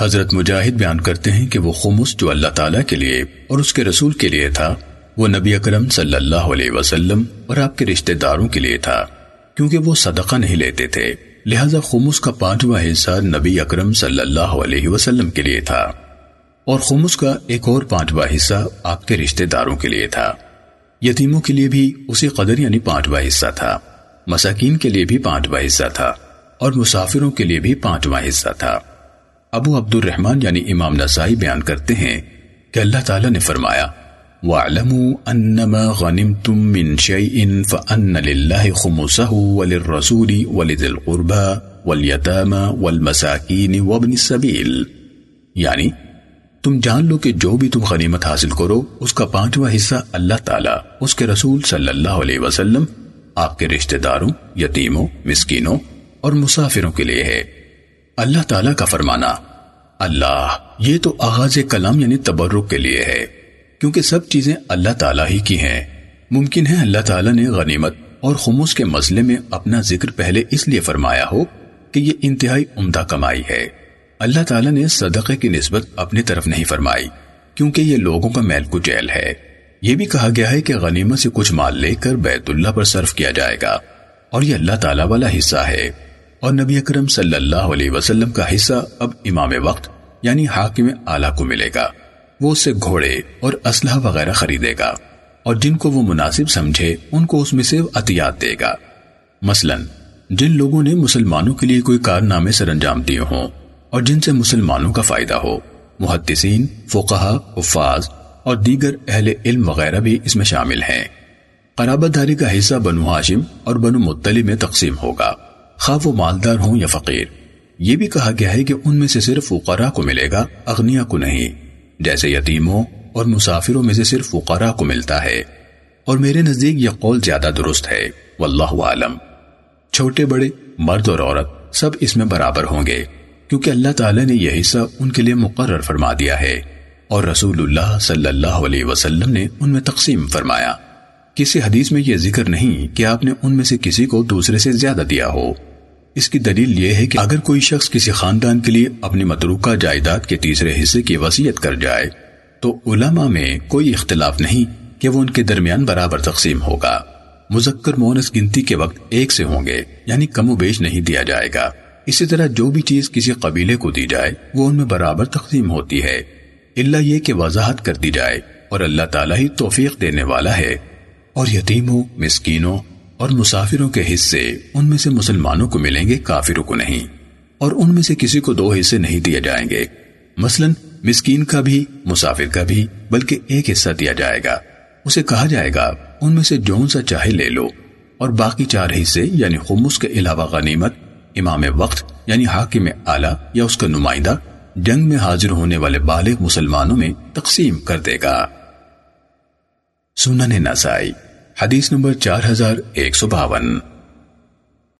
حضرت مجاہد بیان کرتے ہیں کہ وہ خمس جو اللہ تعالیٰ کے لیے اور اس کے رسول کے لیے تھا، وہ نبی اکرم صلی اللہ علیہ وسلم اور آپ کے رشتہ داروں کے لیے تھا، کیونکہ وہ صدقہ نہیں لیتے تھے۔ لہذا خمس کا پانچواں حصہ نبی اکرم صلی اللہ علیہ وسلم کے لیے تھا۔ اور خمس کا ایک اور پانچواں حصہ آپ کے رشتہ داروں کے لیے تھا۔ یتیموں کے لیے بھی اسی قدر یعنی پانچواں حصہ تھا۔ مساکین کے لیے بھی پانچواں حصہ تھا۔ اور مسافروں کے لیے بھی پانچواں حصہ تھا۔ ابو عبد الرحمن یعنی امام نسائی بیان کرتے ہیں کہ اللہ تعالیٰ نے فرمایا، وَاعْلَمُوا أَنَّمَا غَنِمْتُم مِّن شَيْءٍ فَأَنَّ لِلَّهِ خُمُسَهُ وَلِلرَّسُولِ وَلِذِي الْقُرْبَى وَالْيَتَامَى وَالْمَسَاكِينِ وَابْنِ السَّبِيلِ یعنی تم جان لو کہ جو بھی تم غنیمت حاصل کرو، اس کا پانچواں حصہ اللہ تعالیٰ، اس کے رسول صلی اللہ علیہ وسلم، آپ کے رشتہ داروں، یتیموں، مسکینوں اور مسافروں کے لیے ہے۔ اللہ تعالیٰ کا فرمانا، اللہ یہ تو آغاز کلام یعنی تبرک کے لیے ہے، کیونکہ سب چیزیں اللہ تعالیٰ ہی کی ہیں۔ ممکن ہے اللہ تعالیٰ نے غنیمت اور خموس کے مسئلے میں اپنا ذکر پہلے اس لیے فرمایا ہو کہ یہ انتہائی عمدہ کمائی ہے۔ اللہ تعالیٰ نے صدقے کی نسبت اپنی طرف نہیں فرمائی، کیونکہ یہ لوگوں کا میل کو جیل ہے۔ یہ بھی کہا گیا ہے کہ غنیمت سے کچھ مال لے کر بیت اللہ پر صرف کیا جائے گا، اور یہ اللہ تعالیٰ والا حصہ ہے۔ اور نبی اکرم صلی اللہ علیہ وسلم کا حصہ اب امام وقت یعنی حاکم اعلیٰ کو ملے گا۔ وہ اس سے گھوڑے اور اسلحہ وغیرہ خریدے گا اور جن کو وہ مناسب سمجھے، ان کو اس میں سے عطیات دے گا۔ مثلا، جن لوگوں نے مسلمانوں کے لیے کوئی کارنامے سر انجام دیے ہوں اور جن سے مسلمانوں کا فائدہ ہو، محدثین فقہ حفاظ اور دیگر اہل علم وغیرہ بھی اس میں شامل ہیں۔ قرابت داری کا حصہ بنو ہاشم اور بنو مطلی میں تقسیم ہوگا۔ خواہ وہ مالدار ہوں یا فقیر۔ یہ بھی کہا گیا ہے کہ ان میں سے صرف فقراء کو ملے گا اغنیا کو نہیں۔ جیسے یتیموں اور مسافروں میں سے صرف فقراء کو ملتا ہے۔ اور میرے نزدیک یہ قول زیادہ درست ہے۔ واللہ عالم چھوٹے، بڑے، مرد اور عورت سب اس میں برابر ہوں گے۔ کیونکہ اللہ تعالیٰ نے یہ حصہ ان کے لیے مقرر فرما دیا ہے۔ اور رسول اللہ صلی اللہ علیہ وسلم نے ان میں تقسیم فرمایا۔ کسی حدیث میں یہ ذکر نہیں کہ آپ نے ان میں سے کسی کو دوسرے سے زیادہ دیا ہو۔ اس کی دلیل یہ ہے کہ اگر کوئی شخص کسی خاندان کے لیے اپنی متروکہ جائیداد کے تیسرے حصے کی وسیعت کر جائے، تو علماء میں کوئی اختلاف نہیں کہ وہ ان کے درمیان برابر تقسیم ہوگا۔ مذکر مونس گنتی کے وقت ایک سے ہوں گے یعنی کم و بیش نہیں دیا جائے گا۔ اسی طرح جو بھی چیز کسی قبیلے کو دی جائے، وہ ان میں برابر تقسیم ہوتی ہے۔ اللہ یہ کہ وضاحت کر دی جائے اور اللہ تعالیٰ ہی توفیق دینے والا ہے۔ اور یتیموں، مسکینوں اور مسافروں کے حصے ان میں سے مسلمانوں کو ملیں گے، کافروں کو نہیں۔ اور ان میں سے کسی کو دو حصے نہیں دیے جائیں گے۔ مثلا، مسکین کا بھی، مسافر کا بھی، بلکہ ایک حصہ دیا جائے گا۔ اسے کہا جائے گا، ان میں سے جون سا چاہے لے لو۔ اور باقی چار حصے یعنی خمس کے علاوہ غنیمت، امام وقت یعنی حاکم اعلی یا اس کا نمائندہ، جنگ میں حاضر ہونے والے بالغ مسلمانوں میں تقسیم کر دے گا۔ سنن نسائی حدیث نمبر چار ہزار ایک سو باون۔